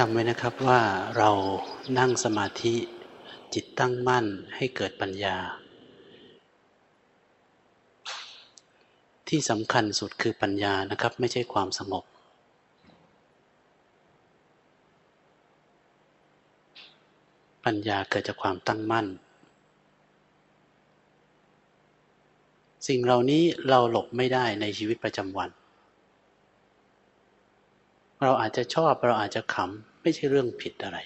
จำไว้นะครับว่าเรานั่งสมาธิจิตตั้งมั่นให้เกิดปัญญา ที่สำคัญสุดคือปัญญานะครับ ไม่ใช่ความสงบ ปัญญาเกิดจากความตั้งมั่น สิ่งเหล่านี้เราหลบไม่ได้ในชีวิตประจำวัน เราอาจจะชอบเราอาจจะขำไม่ใช่เรื่องผิดอะไร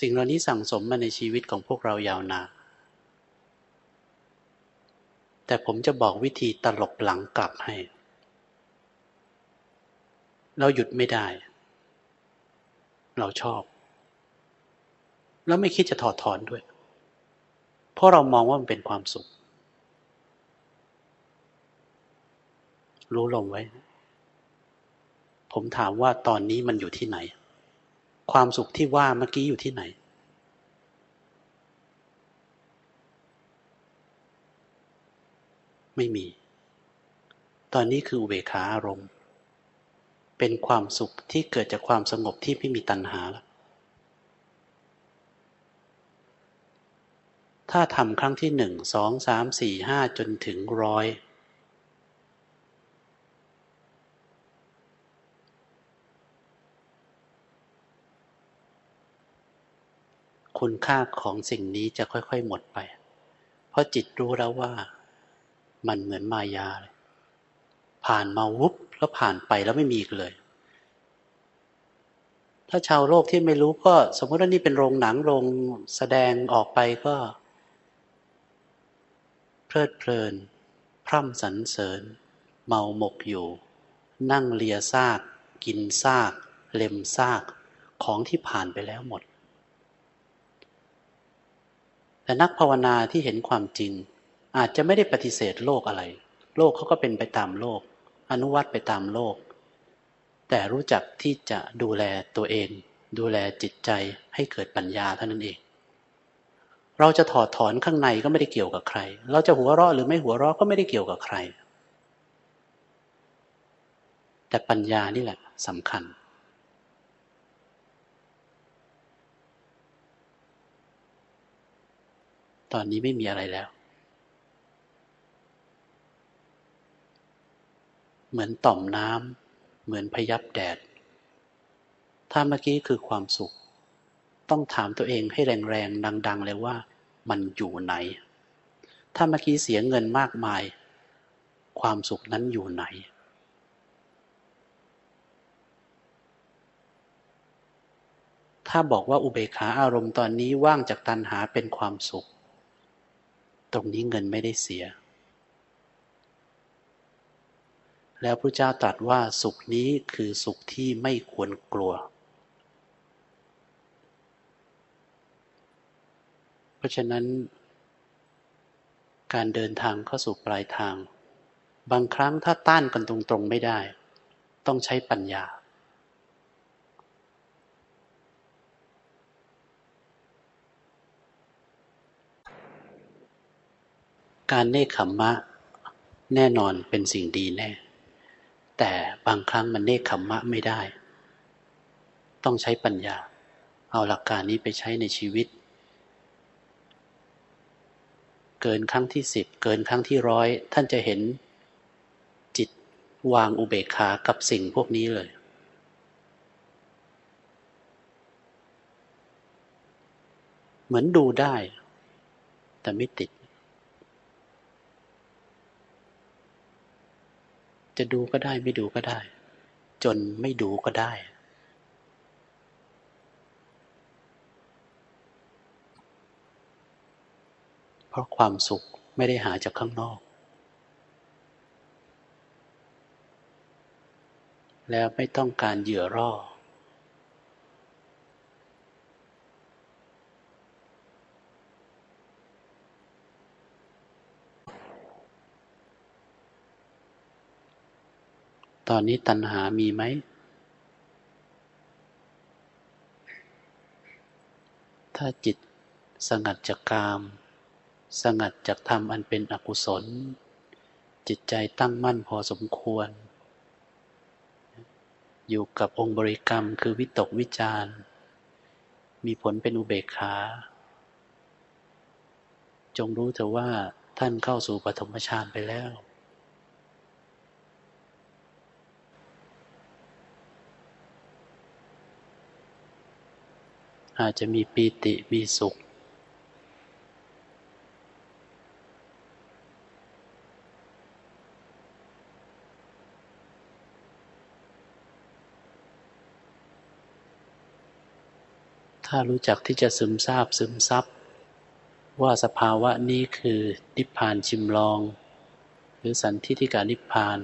สิ่งเหล่านี้สั่งสมมาในชีวิตของพวกเรายาวนานแต่ผมจะบอกวิธีตลบหลังกลับให้ เราหยุดไม่ได้ เราชอบ แล้วไม่คิดจะถอดถอนด้วย เพราะเรามองว่ามันเป็นความสุข รู้ลงไว้ ผมถามว่าตอนนี้มันอยู่ที่ไหน ความสุขที่ว่าเมื่อกี้อยู่ที่ไหน ไม่มี ตอนนี้คืออุเบกขาอารมณ์ เป็นความสุขที่เกิดจากความสงบที่ไม่มีตัณหาแล้วถ้าทำครั้งที่หนึ่งสองสามสี่ห้าจนถึงร้อย คุณค่าของสิ่งนี้จะค่อย ๆ หมดไป เพราะจิตรู้แล้วว่ามันเหมือนมายาเลย ผ่านมาวุบแล้วผ่านไปแล้วไม่มีอีกเลย ถ้าชาวโลกที่ไม่รู้ก็สมมติว่านี่เป็นโรงหนังโรงแสดงออกไปก็ เพลิดเพลิน พร่ำสรรเสริญ เมาหมกอยู่ นั่งเลียซาก กินซาก เล็มซากของที่ผ่านไปแล้วหมด แต่นักภาวนาที่เห็นความจริง อาจจะไม่ได้ปฏิเสธโลกอะไร โลกเขาก็เป็นไปตามโลก อนุวัตไปตามโลก แต่รู้จักที่จะดูแลตัวเอง ดูแลจิตใจให้เกิดปัญญาเท่านั้นเอง เราจะถอดถอนข้างในก็ไม่ได้เกี่ยวกับใคร เราจะหัวเราะหรือไม่หัวเราะก็ไม่ได้เกี่ยวกับใคร แต่ปัญญานี่แหละสำคัญ อนนี้ไม่มีอะไรแล้ว เหมือนต่อมน้ำเหมือนพยับแดด ถ้าเมื่อกี้คือความสุข ต้องถามตัวเองให้แรงๆ ดัง ๆ เลยว่า มันอยู่ไหน ถ้าเมื่อกี้เสียเงินมากมาย ความสุขนั้นอยู่ไหนถ้าบอกว่าอุเบกขาอารมณ์ตอนนี้ว่างจากตัณหาเป็นความสุข ตรงนี้เงินไม่ได้เสีย แล้วพระเจ้าตรัสว่าสุขนี้คือสุขที่ไม่ควรกลัว เพราะฉะนั้น การเดินทางเข้าสู่ปลายทาง บางครั้งถ้าต้านกันตรงๆไม่ได้ ต้องใช้ปัญญา การเนคขมมะ แน่นอนเป็นสิ่งดีแน่ แต่บางครั้งมันเนคขมมะไม่ได้ ต้องใช้ปัญญา เอาหลักการนี้ไปใช้ในชีวิต เกินครั้งที่สิบเกินครั้งที่ร้อยท่านจะเห็นจิตวางอุเบกขากับสิ่งพวกนี้เลยเหมือนดูได้ แต่ไม่ติด จะดูก็ได้ไม่ดูก็ได้ จนไม่ดูก็ได้ เพราะความสุขไม่ได้หาจากข้างนอก แล้วไม่ต้องการเหยื่อร่อ ตอนนี้ตัณหามีไหม ถ้าจิตสงัดจากกาม สงัดจากธรรมอันเป็นอกุศล จิตใจตั้งมั่นพอสมควร อยู่กับองค์บริกรรมคือวิตกวิจารมีผลเป็นอุเบกขา จงรู้เถอะว่าท่านเข้าสู่ปฐมฌานไปแล้ว อาจจะมีปีติมีสุข ถ้ารู้จักที่จะซึมซาบซึมซับว่าสภาวะนี้คือนิพพานชิมลอง หรือสันทิที่การนิพพาน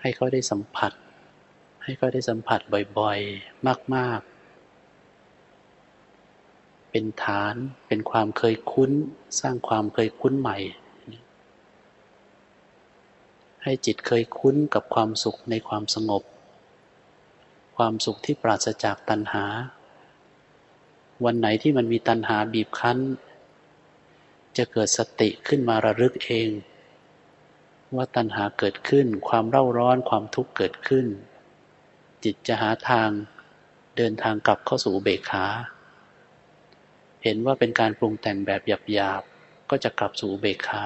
ให้เขาได้สัมผัส ให้เขาได้สัมผัสบ่อยๆ มาก ๆ เป็นฐานเป็นความเคยคุ้น สร้างความเคยคุ้นใหม่ ให้จิตเคยคุ้นกับความสุขในความสงบ ความสุขที่ปราศจากตัณหา วันไหนที่มันมีตัณหาบีบคั้น จะเกิดสติขึ้นมาระลึกเองว่าตัณหาเกิดขึ้น ความเร่าร้อนความทุกข์เกิดขึ้น จิตจะหาทางเดินทางกลับเข้าสู่เบกขา เห็นว่าเป็นการปรุงแต่งแบบหยาบๆ ก็จะกลับสู่เบกขา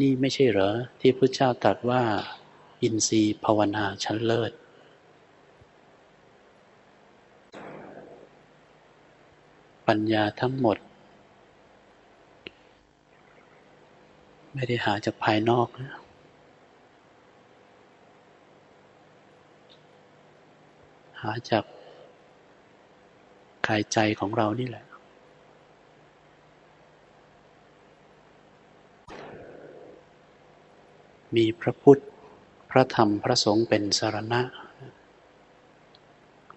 นี่ไม่ใช่เหรอ ที่พระเจ้าตรัสว่า อินทรีย์ภาวนาชั้นเลิศ ปัญญาทั้งหมด ไม่ได้หาจากภายนอกนะ หาจากกายใจของเรานี่แหละ มีพระพุทธ พระธรรม พระสงฆ์เป็นสารณะ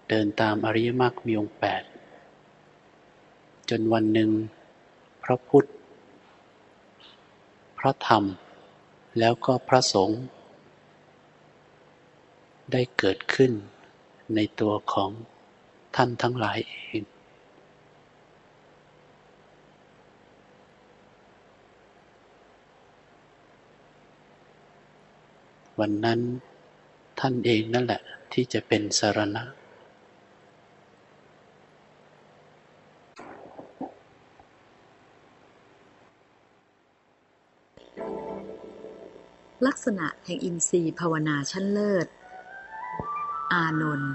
เดินตามอริยมรรคมีองค์แปด จนวันหนึ่ง พระพุทธ พระธรรม แล้วก็พระสงฆ์ได้เกิดขึ้น ในตัวของท่านทั้งหลายเองวันนั้นท่านเองนั่นแหละที่จะเป็นสารณะ ลักษณะแห่งอินทรีย์ภาวนาชั้นเลิศ อานนท์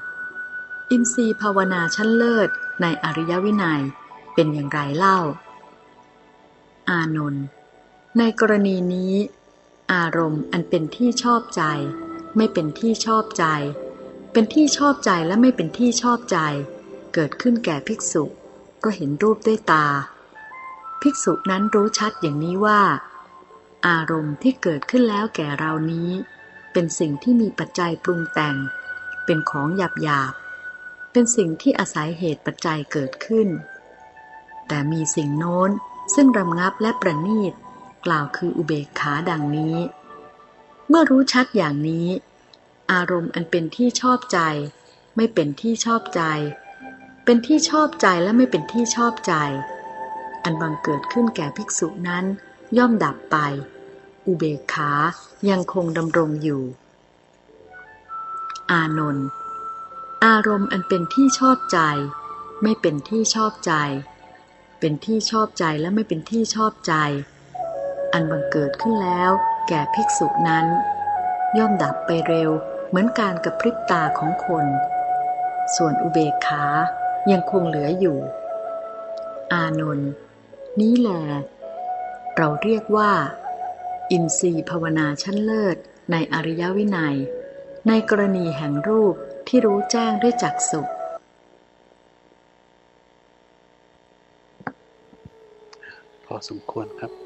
อินทรีย์ภาวนาชั้นเลิศในอริยวินัยเป็นอย่างไรเล่า อานนท์ในกรณีนี้ อารมณ์อันเป็นที่ชอบใจ ไม่เป็นที่ชอบใจ เป็นที่ชอบใจและไม่เป็นที่ชอบใจ เกิดขึ้นแก่ภิกษุ ก็เห็นรูปด้วยตา ภิกษุนั้นรู้ชัดอย่างนี้ว่า อารมณ์ที่เกิดขึ้นแล้วแก่เรานี้ เป็นสิ่งที่มีปัจจัยปรุงแต่ง เป็นของหยาบหยาบ เป็นสิ่งที่อาศัยเหตุปัจจัยเกิดขึ้น แต่มีสิ่งโน้นซึ่งรำงับและประณีต กล่าวคืออุเบกขาดังนี้ เมื่อรู้ชัดอย่างนี้ อารมณ์อันเป็นที่ชอบใจ ไม่เป็นที่ชอบใจ เป็นที่ชอบใจและไม่เป็นที่ชอบใจ อันบังเกิดขึ้นแก่ภิกษุนั้นย่อมดับไป อุเบกขายังคงดำรงอยู่ อานนท์อารมณ์อันเป็นที่ชอบใจ ไม่เป็นที่ชอบใจ เป็นที่ชอบใจและไม่เป็นที่ชอบใจ อันบังเกิดขึ้นแล้วแก่ภิกษุนั้น ย่อมดับไปเร็วเหมือนการกระพริบตาของคน ส่วนอุเบกขายังคงเหลืออยู่ อานนท์นี้แหลเราเรียกว่า อินทรีย์ภาวนาชั้นเลิศในอริยวินัย ในกรณีแห่งรูปที่รู้แจ้งด้วยจักสุพอสมควรครับ